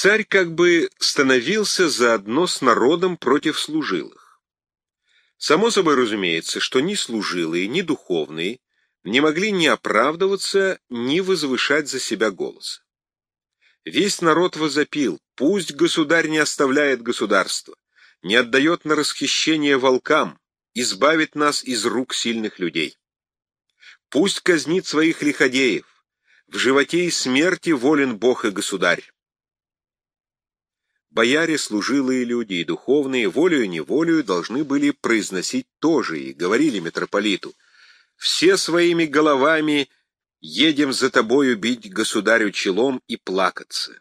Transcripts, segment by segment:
Царь как бы становился заодно с народом против служилых. Само собой разумеется, что ни служилые, ни духовные не могли ни оправдываться, ни возвышать за себя голос. Весь народ возопил, пусть государь не оставляет государство, не отдает на расхищение волкам, избавит нас из рук сильных людей. Пусть казнит своих лиходеев, в животе и смерти волен Бог и государь. Бояре, служилые люди и духовные, волею-неволею должны были произносить тоже, и говорили митрополиту, «Все своими головами едем за тобою бить государю челом и плакаться».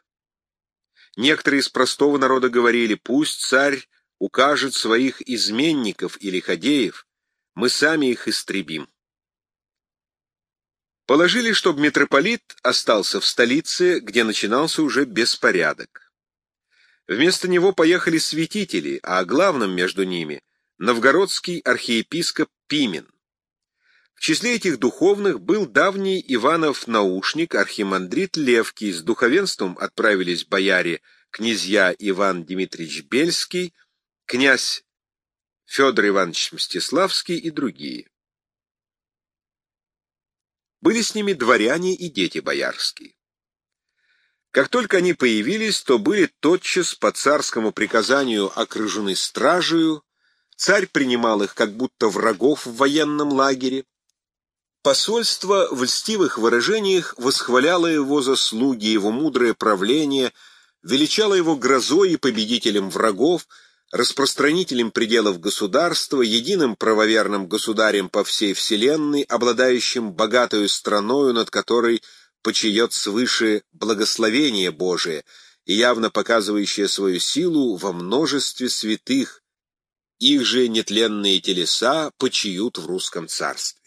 Некоторые из простого народа говорили, «Пусть царь укажет своих изменников или ходеев, мы сами их истребим». Положили, чтобы митрополит остался в столице, где начинался уже беспорядок. Вместо него поехали святители, а главным между ними — новгородский архиепископ Пимен. В числе этих духовных был давний Иванов наушник, архимандрит Левкий, с духовенством отправились бояре князья Иван Дмитриевич Бельский, князь Федор Иванович Мстиславский и другие. Были с ними дворяне и дети боярские. Как только они появились, то были тотчас по царскому приказанию окружены стражею, царь принимал их как будто врагов в военном лагере. Посольство в льстивых выражениях восхваляло его заслуги, его мудрое правление, величало его грозой и победителем врагов, распространителем пределов государства, единым правоверным государем по всей вселенной, обладающим богатою страною, над которой почает свыше благословение Божие и явно показывающее свою силу во множестве святых, их же нетленные телеса почиют в русском царстве.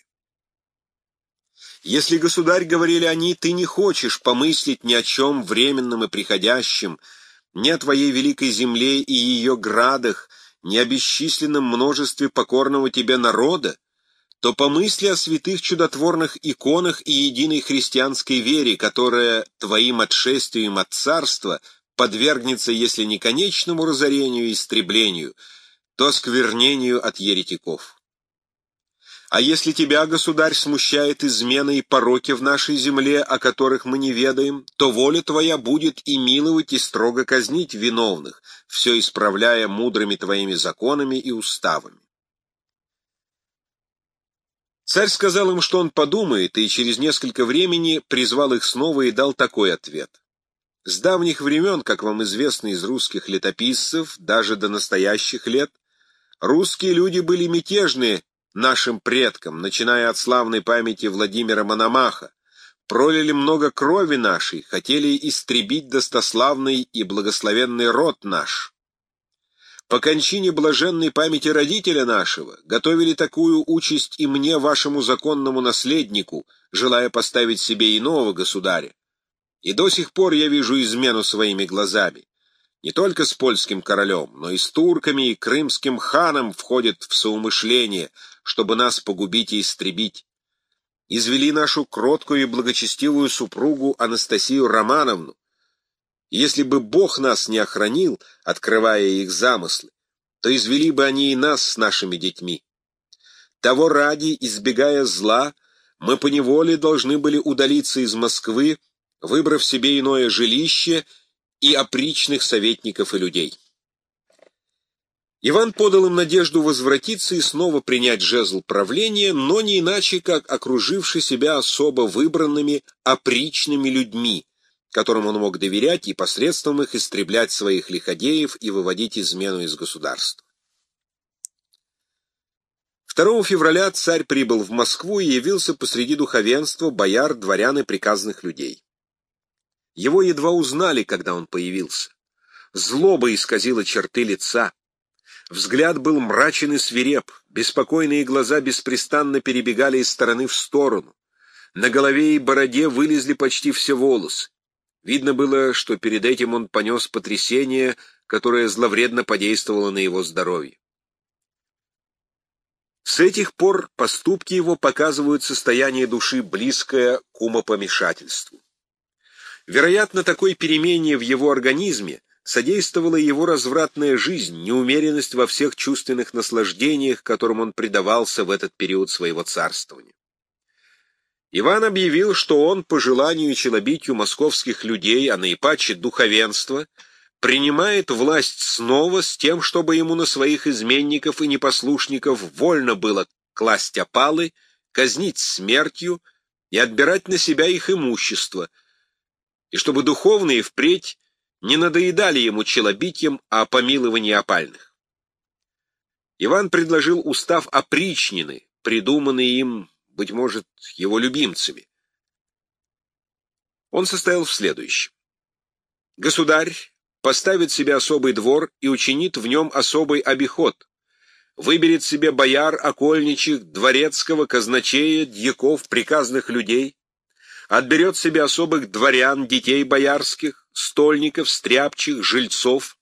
Если, государь, говорили они, ты не хочешь помыслить ни о чем временном и приходящем, ни о твоей великой земле и ее градах, ни о бесчисленном множестве покорного тебе народа, то помысли о святых чудотворных иконах и единой христианской вере, которая твоим отшествием от царства подвергнется, если не конечному разорению и истреблению, то сквернению от еретиков. А если тебя, государь, смущает измена и пороки в нашей земле, о которых мы не ведаем, то воля твоя будет и миловать, и строго казнить виновных, все исправляя мудрыми твоими законами и уставами. Царь сказал им, что он подумает, и через несколько времени призвал их снова и дал такой ответ. С давних времен, как вам известно из русских летописцев, даже до настоящих лет, русские люди были мятежные нашим предкам, начиная от славной памяти Владимира Мономаха, пролили много крови нашей, хотели истребить достославный и благословенный род наш. По кончине блаженной памяти родителя нашего готовили такую участь и мне, вашему законному наследнику, желая поставить себе иного государя. И до сих пор я вижу измену своими глазами. Не только с польским королем, но и с турками и крымским ханом входят в соумышление, чтобы нас погубить и истребить. Извели нашу кроткую и благочестивую супругу Анастасию Романовну, если бы Бог нас не охранил, открывая их замыслы, то извели бы они и нас с нашими детьми. Того ради, избегая зла, мы поневоле должны были удалиться из Москвы, выбрав себе иное жилище и опричных советников и людей. Иван подал им надежду возвратиться и снова принять жезл правления, но не иначе, как окруживший себя особо выбранными опричными людьми, которым он мог доверять и посредством их истреблять своих лиходеев и выводить измену из государства. 2 февраля царь прибыл в Москву и явился посреди духовенства, бояр, дворян и приказных людей. Его едва узнали, когда он появился. Злоба исказила черты лица. Взгляд был мрачен и свиреп, беспокойные глаза беспрестанно перебегали из стороны в сторону. На голове и бороде вылезли почти все волосы. Видно было, что перед этим он понес потрясение, которое зловредно подействовало на его здоровье. С этих пор поступки его показывают состояние души, близкое к умопомешательству. Вероятно, такой перемене в его организме содействовала его развратная жизнь, неумеренность во всех чувственных наслаждениях, которым он предавался в этот период своего царствования. Иван объявил, что он, по желанию и челобитию московских людей, а наипаче духовенства, принимает власть снова с тем, чтобы ему на своих изменников и непослушников вольно было класть опалы, казнить смертью и отбирать на себя их имущество, и чтобы духовные впредь не надоедали ему челобитием о помиловании опальных. Иван предложил устав опричнины, придуманный им, быть может, его любимцами. Он состоял в следующем. Государь поставит себе особый двор и учинит в нем особый обиход, выберет себе бояр, окольничих, дворецкого, казначея, дьяков, приказных людей, отберет себе особых дворян, детей боярских, стольников, стряпчих, жильцов,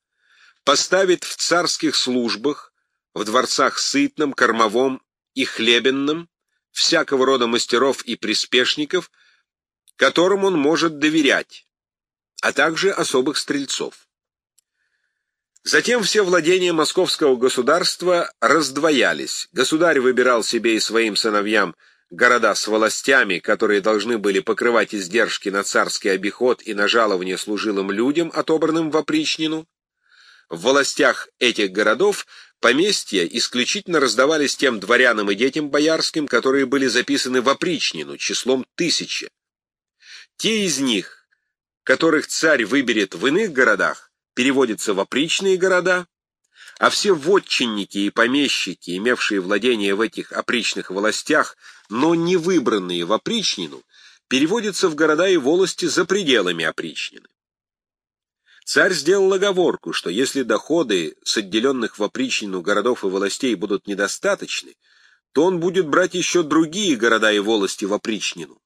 поставит в царских службах, в дворцах сытном, кормовом и хлебенном, всякого рода мастеров и приспешников, которым он может доверять, а также особых стрельцов. Затем все владения московского государства раздвоялись. Государь выбирал себе и своим сыновьям города с властями, которые должны были покрывать издержки на царский обиход и на жалование служилым людям, отобранным в опричнину. В властях этих городов поместья исключительно раздавались тем дворянам и детям боярским, которые были записаны в опричнину числом тысячи. Те из них, которых царь выберет в иных городах, переводятся в опричные города, а все вотчинники и помещики, имевшие владения в этих опричных властях, но не выбранные в опричнину, переводятся в города и волости за пределами опричнины. Царь сделал оговорку, что если доходы с отделенных в опричнину городов и властей будут недостаточны, то он будет брать еще другие города и волости в опричнину.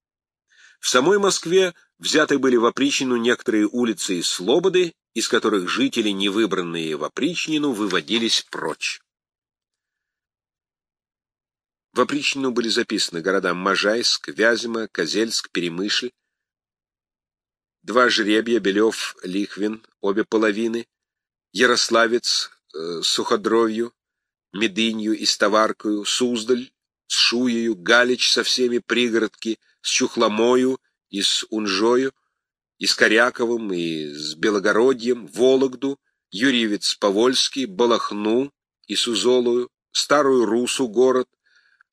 В самой Москве взяты были в опричнину некоторые улицы и слободы, из которых жители, не выбранные в опричнину, выводились прочь. В опричнину были записаны города Можайск, Вязьма, Козельск, Перемышль, два жребья, Белев, Лихвин, обе половины, Ярославец э, Суходровью, Медынью и Ставаркою, Суздаль с Шуею, Галич со всеми пригородки, с Чухломою и с Унжою, и с Коряковым, и с Белогородьем, Вологду, Юрьевец Повольский, Балахну и Сузолую, Старую Русу город,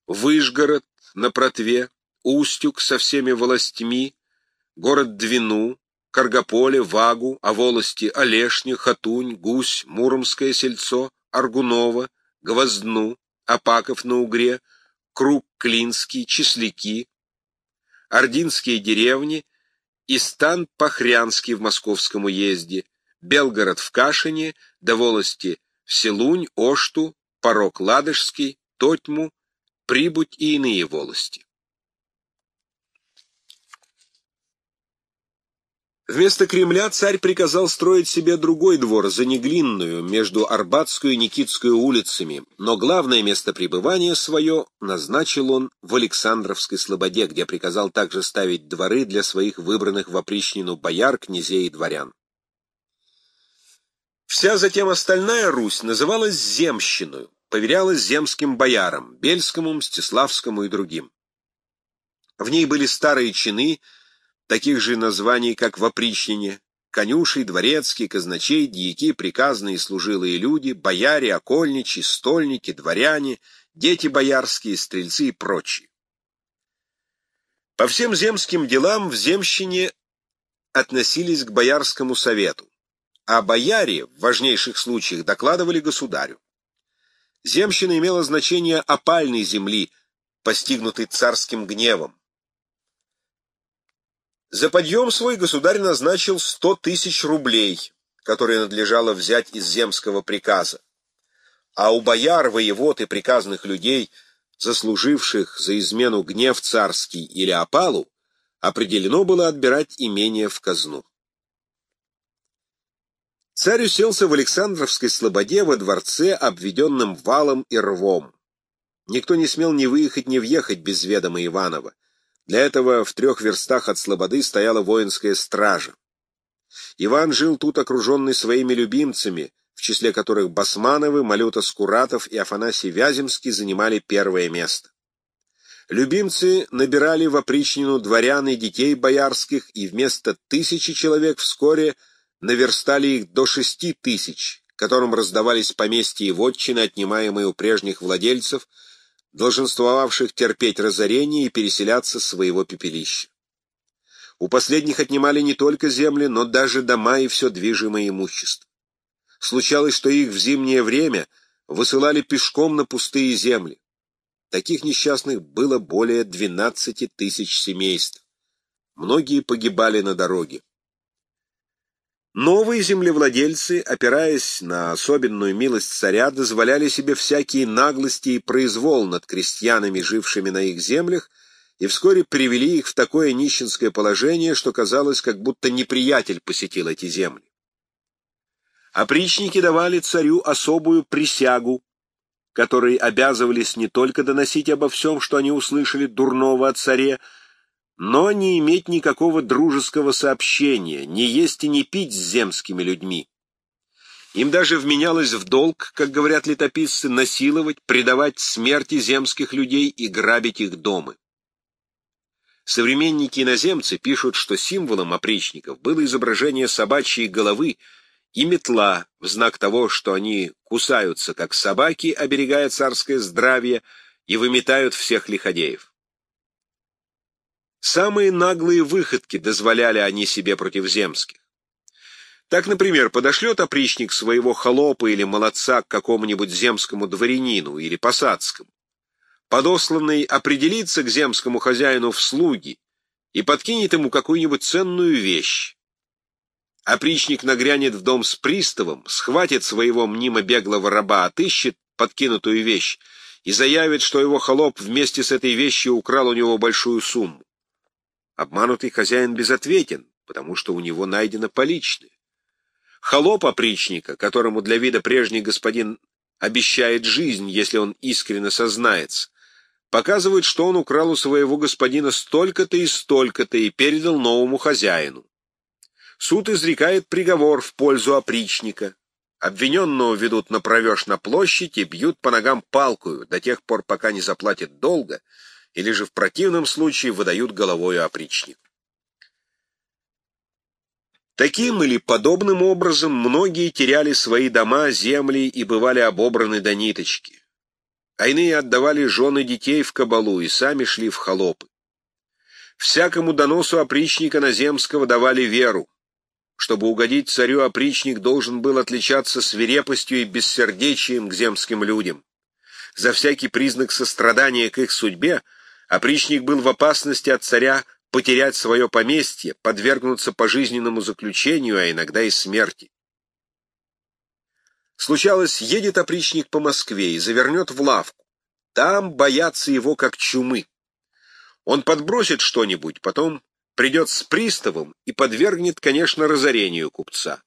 Выжгород на Протве, Устюг со всеми властьми, город Двину, Каргополе, Вагу, а волости Олешня, Хатунь, Гусь, Муромское сельцо, Аргунова, Гвоздну, Апаков на Угре, Круг Клинский, Числяки, Ординские деревни и стан Пахрянский в Московском уезде, Белгород в Кашине, до волости в Селунь, Ошту, Порог Ладожский, Тотьму, Прибудь и иные волости. Вместо Кремля царь приказал строить себе другой двор, за Неглинную, между Арбатскую и Никитскую улицами, но главное место пребывания свое назначил он в Александровской Слободе, где приказал также ставить дворы для своих выбранных в опричнину бояр, князей и дворян. Вся затем остальная Русь называлась земщиной, поверялась земским боярам, Бельскому, Мстиславскому и другим. В ней были старые чины, таких же названий, как в опричнине, конюший, дворецкий, казначей, дьяки, приказные служилые люди, бояре, окольничьи, стольники, дворяне, дети боярские, стрельцы и прочие. По всем земским делам в земщине относились к боярскому совету, а бояре в важнейших случаях докладывали государю. Земщина имела значение опальной земли, постигнутой царским гневом. За подъем свой государь назначил сто тысяч рублей, которые надлежало взять из земского приказа. А у бояр, воевод и приказных людей, заслуживших за измену гнев царский или опалу, определено было отбирать имение в казну. Царь уселся в Александровской слободе во дворце, обведенном валом и рвом. Никто не смел ни выехать, ни въехать без ведома Иванова. Для этого в трех верстах от Слободы стояла воинская стража. Иван жил тут окруженный своими любимцами, в числе которых Басмановы, Малюта Скуратов и Афанасий Вяземский занимали первое место. Любимцы набирали в опричнину дворян и детей боярских, и вместо тысячи человек вскоре наверстали их до шести тысяч, которым раздавались поместья и вотчины, отнимаемые у прежних владельцев, долженствовавших терпеть разорение и переселяться с своего пепелища. У последних отнимали не только земли, но даже дома и все движимое имущество. Случалось, что их в зимнее время высылали пешком на пустые земли. Таких несчастных было более 12 тысяч семейств. Многие погибали на дороге. Новые землевладельцы, опираясь на особенную милость царя, дозволяли себе всякие наглости и произвол над крестьянами, жившими на их землях, и вскоре привели их в такое нищенское положение, что казалось, как будто неприятель посетил эти земли. Опричники давали царю особую присягу, которой обязывались не только доносить обо всем, что они услышали дурного о царе, но не иметь никакого дружеского сообщения, не есть и не пить с земскими людьми. Им даже вменялось в долг, как говорят летописцы, насиловать, предавать смерти земских людей и грабить их дома. Современники-иноземцы пишут, что символом опричников было изображение собачьей головы и метла в знак того, что они кусаются, как собаки, оберегая царское здравие, и выметают всех лиходеев. Самые наглые выходки дозволяли они себе против земских. Так, например, подошлет опричник своего холопа или молодца к какому-нибудь земскому дворянину или посадскому подосланный определится к земскому хозяину в слуги и подкинет ему какую-нибудь ценную вещь. Опричник нагрянет в дом с приставом, схватит своего мнимо беглого раба, отыщет подкинутую вещь и заявит, что его холоп вместе с этой вещью украл у него большую сумму. Обманутый хозяин безответен, потому что у него найдено поличное. Холоп опричника, которому для вида прежний господин обещает жизнь, если он искренне сознается, показывает, что он украл у своего господина столько-то и столько-то и передал новому хозяину. Суд изрекает приговор в пользу опричника. Обвиненного ведут на провеж на площадь и бьют по ногам палкою до тех пор, пока не заплатит долго, или же в противном случае выдают головою опричнику. Таким или подобным образом многие теряли свои дома, земли и бывали обобраны до ниточки а иные отдавали жены детей в кабалу и сами шли в холопы. Всякому доносу опричника Наземского давали веру. Чтобы угодить царю, опричник должен был отличаться свирепостью и бессердечием к земским людям. За всякий признак сострадания к их судьбе опричник был в опасности от царя потерять свое поместье, подвергнуться пожизненному заключению, а иногда и смерти. Случалось, едет опричник по Москве и завернет в лавку. Там боятся его как чумы. Он подбросит что-нибудь, потом придет с приставом и подвергнет, конечно, разорению купца.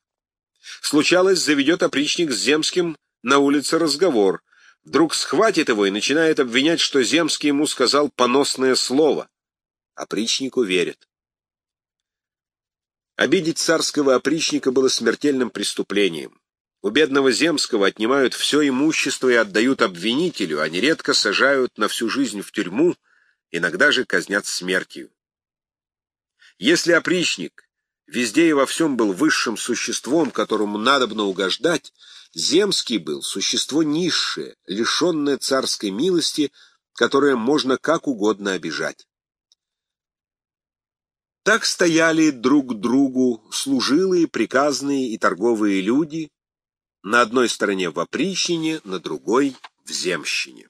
Случалось, заведет опричник с Земским на улице разговор. Вдруг схватит его и начинает обвинять, что Земский ему сказал поносное слово. Опричнику верит. Обидеть царского опричника было смертельным преступлением. У бедного Земского отнимают все имущество и отдают обвинителю, а нередко сажают на всю жизнь в тюрьму, иногда же казнят смертью. Если опричник везде и во всем был высшим существом, которому надобно угождать, Земский был существо низшее, лишенное царской милости, которое можно как угодно обижать. Так стояли друг другу служилые, приказные и торговые люди, на одной стороне в опричнине, на другой — в земщине.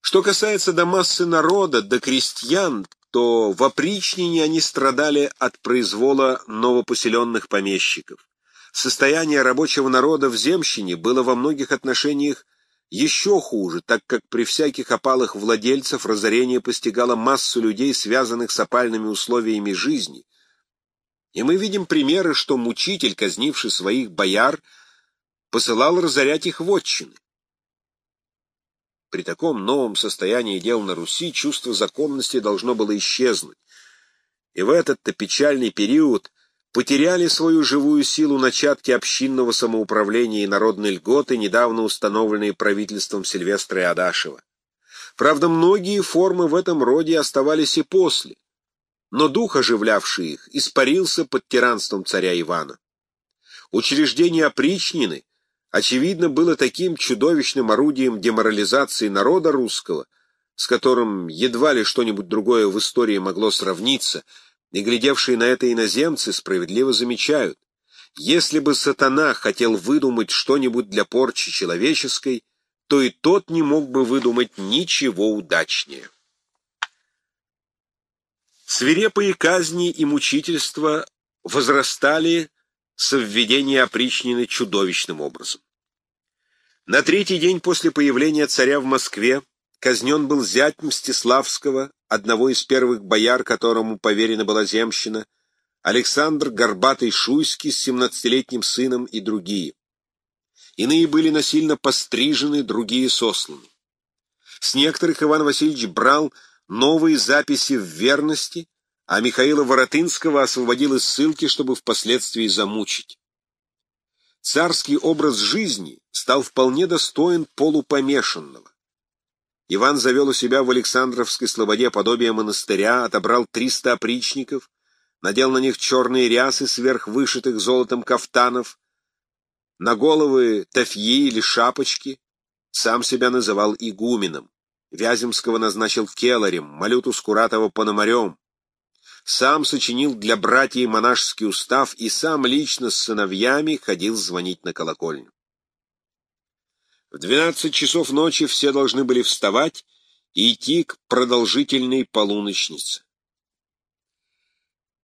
Что касается до массы народа, до крестьян, то в опричнине они страдали от произвола новопоселенных помещиков. Состояние рабочего народа в земщине было во многих отношениях еще хуже, так как при всяких опалых владельцев разорение постигало массу людей, связанных с опальными условиями жизни, и мы видим примеры, что мучитель, казнивший своих бояр, посылал разорять их вотчины. При таком новом состоянии дел на Руси чувство законности должно было исчезнуть. И в этот-то печальный период потеряли свою живую силу начатки общинного самоуправления и народной льготы, недавно установленные правительством Сильвестра и Адашева. Правда, многие формы в этом роде оставались и после, но дух, оживлявший их, испарился под тиранством царя Ивана. Учреждение опричнины очевидно, было таким чудовищным орудием деморализации народа русского, с которым едва ли что-нибудь другое в истории могло сравниться, и глядевшие на это иноземцы справедливо замечают, если бы сатана хотел выдумать что-нибудь для порчи человеческой, то и тот не мог бы выдумать ничего удачнее. Свирепые казни и мучительства возрастали с введения опричнины чудовищным образом. На третий день после появления царя в Москве казнен был зять Мстиславского, одного из первых бояр, которому поверена была земщина, Александр Горбатый Шуйский с семнадцатилетним сыном и другие. Иные были насильно пострижены, другие сосланы. С некоторых Иван Васильевич брал новые записи в верности, а Михаила Воротынского освободил из ссылки, чтобы впоследствии замучить. Царский образ жизни стал вполне достоин полупомешанного. Иван завел у себя в Александровской слободе подобие монастыря, отобрал триста опричников, надел на них черные рясы сверх вышитых золотом кафтанов, на головы тафьи или шапочки, сам себя называл игуменом, Вяземского назначил келарем, Малюту Скуратова пономарем, сам сочинил для братьев монашеский устав и сам лично с сыновьями ходил звонить на колокольню. В двенадцать часов ночи все должны были вставать и идти к продолжительной полуночнице.